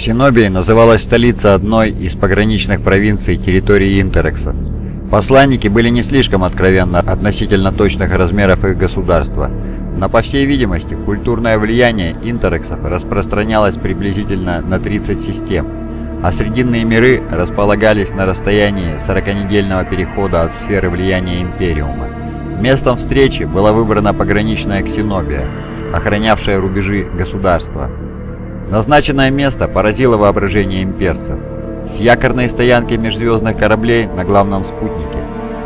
Ксенобией называлась столица одной из пограничных провинций территории Интерекса. Посланники были не слишком откровенны относительно точных размеров их государства, но по всей видимости культурное влияние интерексов распространялось приблизительно на 30 систем, а срединные миры располагались на расстоянии 40-недельного перехода от сферы влияния Империума. Местом встречи была выбрана пограничная Ксенобия, охранявшая рубежи государства. Назначенное место поразило воображение имперцев. С якорной стоянки межзвездных кораблей на главном спутнике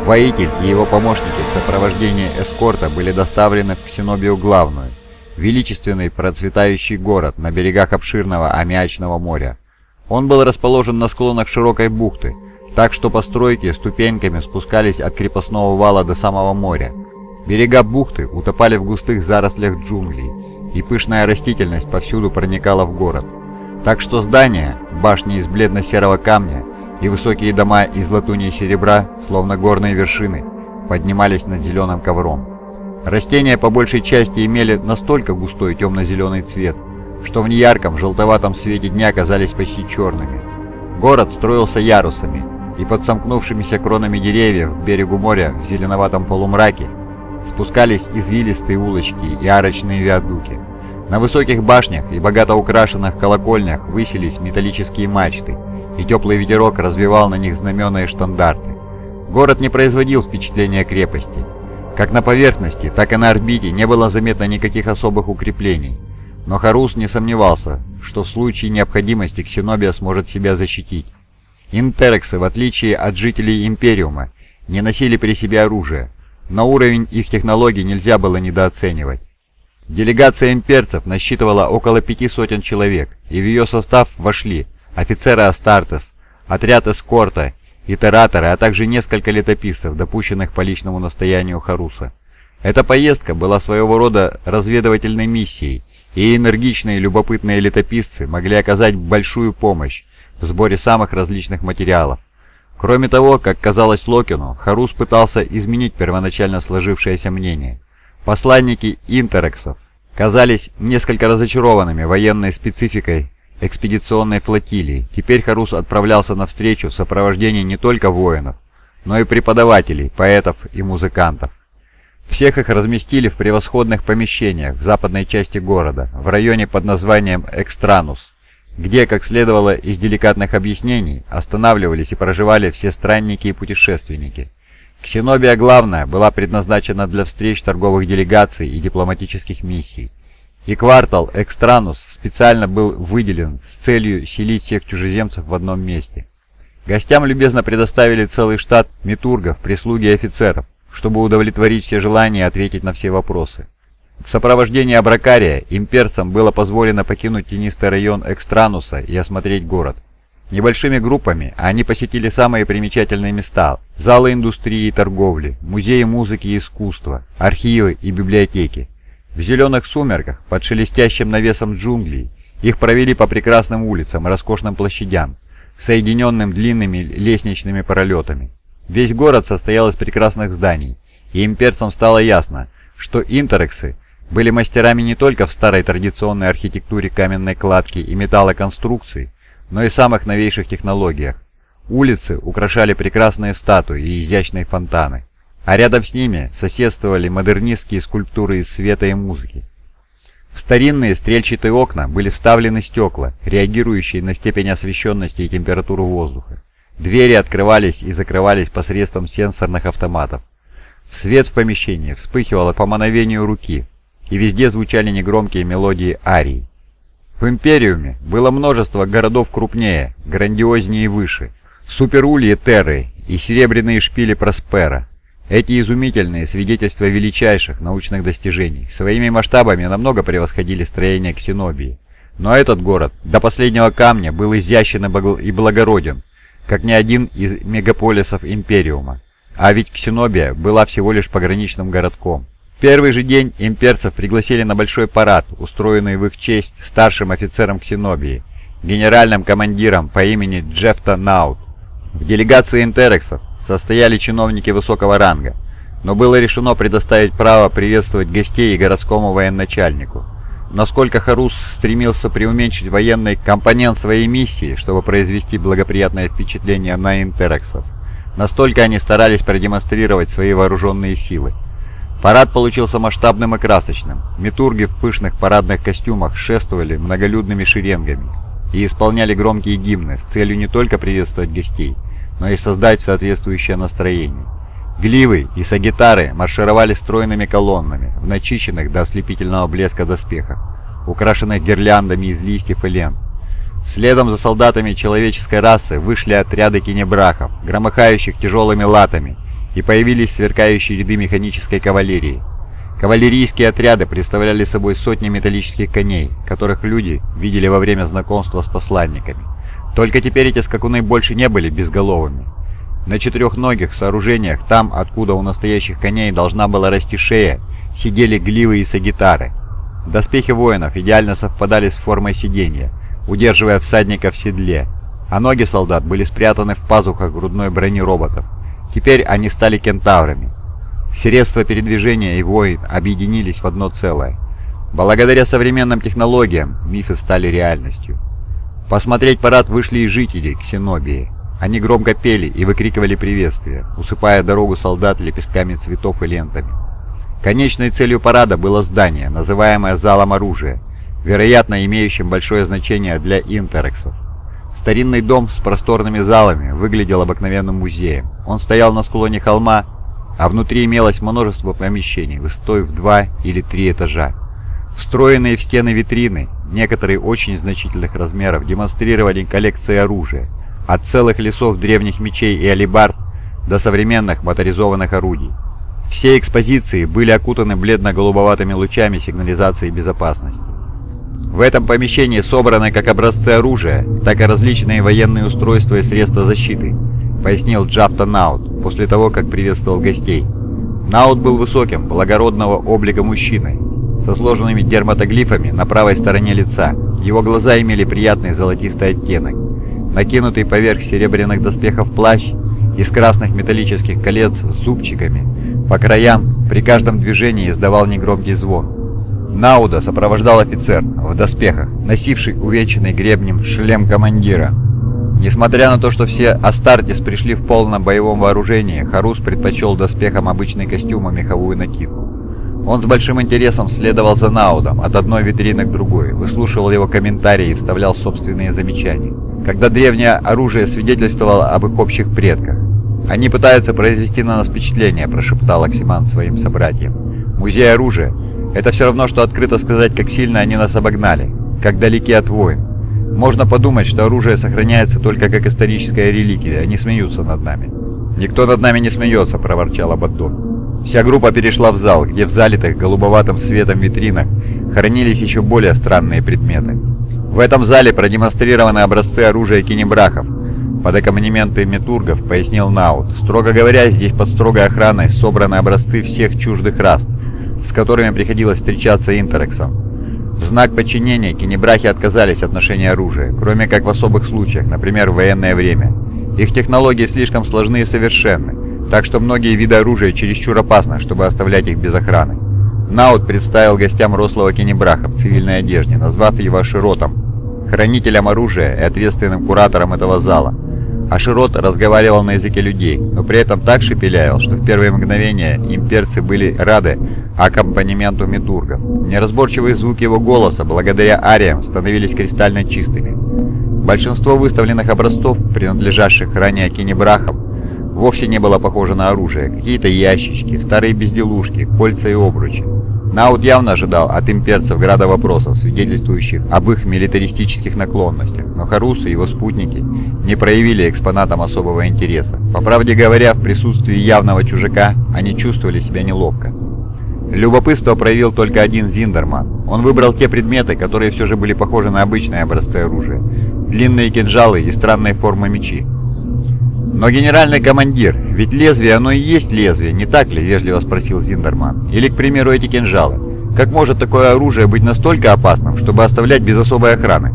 воитель и его помощники в сопровождении эскорта были доставлены в Ксенобию главную, величественный процветающий город на берегах обширного аммиачного моря. Он был расположен на склонах широкой бухты, так что постройки ступеньками спускались от крепостного вала до самого моря. Берега бухты утопали в густых зарослях джунглей, и пышная растительность повсюду проникала в город. Так что здания, башни из бледно-серого камня и высокие дома из латуни и серебра, словно горные вершины, поднимались над зеленым ковром. Растения по большей части имели настолько густой темно-зеленый цвет, что в неярком желтоватом свете дня казались почти черными. Город строился ярусами, и под сомкнувшимися кронами деревьев к берегу моря в зеленоватом полумраке спускались извилистые улочки и арочные виадуки. На высоких башнях и богато украшенных колокольнях высились металлические мачты, и теплый ветерок развивал на них знамена и штандарты. Город не производил впечатления крепости. Как на поверхности, так и на орбите не было заметно никаких особых укреплений. Но Харус не сомневался, что в случае необходимости Ксенобия сможет себя защитить. Интерексы, в отличие от жителей Империума, не носили при себе оружие, но уровень их технологий нельзя было недооценивать. Делегация имперцев насчитывала около пяти сотен человек, и в ее состав вошли офицеры Астартес, отряд эскорта, итераторы, а также несколько летописцев, допущенных по личному настоянию Харуса. Эта поездка была своего рода разведывательной миссией, и энергичные любопытные летописцы могли оказать большую помощь в сборе самых различных материалов. Кроме того, как казалось Локину, Харус пытался изменить первоначально сложившееся мнение. Посланники интерексов казались несколько разочарованными военной спецификой экспедиционной флотилии. Теперь Харус отправлялся навстречу в сопровождении не только воинов, но и преподавателей, поэтов и музыкантов. Всех их разместили в превосходных помещениях в западной части города, в районе под названием Экстранус, где, как следовало из деликатных объяснений, останавливались и проживали все странники и путешественники. Ксенобия главная была предназначена для встреч торговых делегаций и дипломатических миссий. И квартал Экстранус специально был выделен с целью селить всех чужеземцев в одном месте. Гостям любезно предоставили целый штат метургов, прислуги и офицеров, чтобы удовлетворить все желания и ответить на все вопросы. В сопровождении Абракария имперцам было позволено покинуть тенистый район Экстрануса и осмотреть город. Небольшими группами они посетили самые примечательные места – залы индустрии и торговли, музеи музыки и искусства, архивы и библиотеки. В зеленых сумерках, под шелестящим навесом джунглей, их провели по прекрасным улицам и роскошным площадям, соединенным длинными лестничными пролетами. Весь город состоял из прекрасных зданий, и имперцам стало ясно, что интерексы были мастерами не только в старой традиционной архитектуре каменной кладки и металлоконструкций, но и самых новейших технологиях. Улицы украшали прекрасные статуи и изящные фонтаны, а рядом с ними соседствовали модернистские скульптуры из света и музыки. В старинные стрельчатые окна были вставлены стекла, реагирующие на степень освещенности и температуру воздуха. Двери открывались и закрывались посредством сенсорных автоматов. Свет в помещении вспыхивал по мановению руки, и везде звучали негромкие мелодии арии. В Империуме было множество городов крупнее, грандиознее и выше, суперульи Терры и серебряные шпили Проспера. Эти изумительные свидетельства величайших научных достижений своими масштабами намного превосходили строение Ксенобии. Но этот город до последнего камня был изящен и благороден, как ни один из мегаполисов Империума. А ведь Ксенобия была всего лишь пограничным городком. В первый же день имперцев пригласили на большой парад, устроенный в их честь старшим офицером Ксенобии, генеральным командиром по имени Джефта Наут. В делегации интерексов состояли чиновники высокого ранга, но было решено предоставить право приветствовать гостей и городскому военачальнику. насколько Харус стремился преуменьшить военный компонент своей миссии, чтобы произвести благоприятное впечатление на интерексов, настолько они старались продемонстрировать свои вооруженные силы. Парад получился масштабным и красочным. Метурги в пышных парадных костюмах шествовали многолюдными шеренгами и исполняли громкие гимны с целью не только приветствовать гостей, но и создать соответствующее настроение. Гливы и сагитары маршировали стройными колоннами в начищенных до ослепительного блеска доспехах, украшенных гирляндами из листьев и лент. Следом за солдатами человеческой расы вышли отряды кинебрахов, громыхающих тяжелыми латами, и появились сверкающие ряды механической кавалерии. Кавалерийские отряды представляли собой сотни металлических коней, которых люди видели во время знакомства с посланниками. Только теперь эти скакуны больше не были безголовыми. На четырехногих сооружениях, там, откуда у настоящих коней должна была расти шея, сидели гливы и сагитары. Доспехи воинов идеально совпадали с формой сидения, удерживая всадника в седле, а ноги солдат были спрятаны в пазухах грудной брони роботов. Теперь они стали кентаврами. Средства передвижения и воин объединились в одно целое. Благодаря современным технологиям мифы стали реальностью. Посмотреть парад вышли и жители Ксенобии. Они громко пели и выкрикивали приветствия, усыпая дорогу солдат лепестками цветов и лентами. Конечной целью парада было здание, называемое «Залом оружия», вероятно, имеющим большое значение для интерексов. Старинный дом с просторными залами выглядел обыкновенным музеем. Он стоял на склоне холма, а внутри имелось множество помещений, высотой в два или три этажа. Встроенные в стены витрины, некоторые очень значительных размеров, демонстрировали коллекции оружия, от целых лесов древних мечей и алибард до современных моторизованных орудий. Все экспозиции были окутаны бледно-голубоватыми лучами сигнализации безопасности. В этом помещении собраны как образцы оружия, так и различные военные устройства и средства защиты, пояснил Джафта Наут после того, как приветствовал гостей. Наут был высоким, благородного облика мужчиной, со сложенными дерматоглифами на правой стороне лица. Его глаза имели приятный золотистый оттенок, накинутый поверх серебряных доспехов плащ из красных металлических колец с зубчиками. По краям при каждом движении издавал негромкий звон. Науда сопровождал офицер в доспехах, носивший увеченный гребнем шлем командира. Несмотря на то, что все Астартис пришли в полном боевом вооружении, Харус предпочел доспехам обычный костюм и меховую накидку. Он с большим интересом следовал за Наудом от одной витрины к другой, выслушивал его комментарии и вставлял собственные замечания когда древнее оружие свидетельствовало об их общих предках. «Они пытаются произвести на нас впечатление», – прошептал Оксиман своим собратьям. «Музей оружия – это все равно, что открыто сказать, как сильно они нас обогнали, как далеки от войн. Можно подумать, что оружие сохраняется только как историческая реликвия, они смеются над нами». «Никто над нами не смеется», – проворчал Абаддон. Вся группа перешла в зал, где в залитых голубоватым светом витринах хранились еще более странные предметы. В этом зале продемонстрированы образцы оружия кинебрахов под аккомпанементы метургов, пояснил Наут. Строго говоря, здесь под строгой охраной собраны образцы всех чуждых рас, с которыми приходилось встречаться Интерексом. В знак подчинения кинебрахи отказались от ношения оружия, кроме как в особых случаях, например, в военное время. Их технологии слишком сложны и совершенны, так что многие виды оружия чересчур опасны, чтобы оставлять их без охраны. Наут представил гостям рослого кинебраха в цивильной одежде, назвав его Широтом, хранителем оружия и ответственным куратором этого зала. Аширот разговаривал на языке людей, но при этом так шепелявил, что в первые мгновения имперцы были рады аккомпанементу Метурга. Неразборчивые звуки его голоса, благодаря ариям, становились кристально чистыми. Большинство выставленных образцов, принадлежавших ранее Кенебрахам, вовсе не было похоже на оружие. Какие-то ящички, старые безделушки, кольца и обручи. Наут явно ожидал от имперцев града вопросов, свидетельствующих об их милитаристических наклонностях, но Харус и его спутники не проявили экспонатам особого интереса. По правде говоря, в присутствии явного чужака они чувствовали себя неловко. Любопытство проявил только один Зиндерман. Он выбрал те предметы, которые все же были похожи на обычное образцы оружия. Длинные кинжалы и странной формы мечи. «Но, генеральный командир, ведь лезвие оно и есть лезвие, не так ли?» – вежливо спросил Зиндерман. «Или, к примеру, эти кинжалы. Как может такое оружие быть настолько опасным, чтобы оставлять без особой охраны?»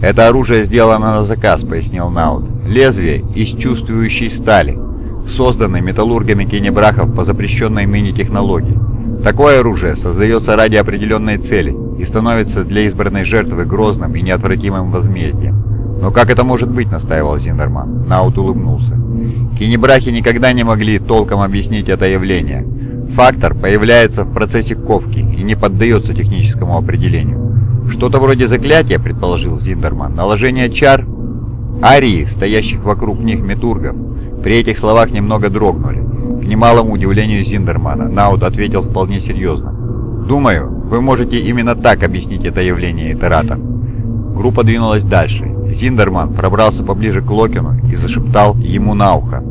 «Это оружие сделано на заказ», — пояснил Наут. «Лезвие из чувствующей стали, созданное металлургами Кенебрахов по запрещенной ныне технологии. Такое оружие создается ради определенной цели и становится для избранной жертвы грозным и неотвратимым возмездием. «Но как это может быть?» — настаивал Зиндерман. Наут улыбнулся. Кинебрахи никогда не могли толком объяснить это явление. Фактор появляется в процессе ковки и не поддается техническому определению. Что-то вроде заклятия, предположил Зиндерман, наложение чар. Арии, стоящих вокруг них метургов, при этих словах немного дрогнули. Немалому удивлению Зиндермана, Науд ответил вполне серьезно. «Думаю, вы можете именно так объяснить это явление, Итератор». Группа двинулась дальше. Зиндерман пробрался поближе к Локину и зашептал ему на ухо.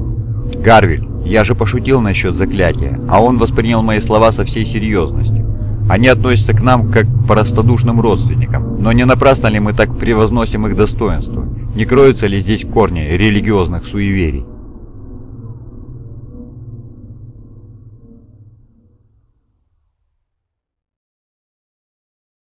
«Гарвиль, я же пошутил насчет заклятия, а он воспринял мои слова со всей серьезностью. Они относятся к нам как к простодушным родственникам, но не напрасно ли мы так превозносим их достоинство? Не кроются ли здесь корни религиозных суеверий?»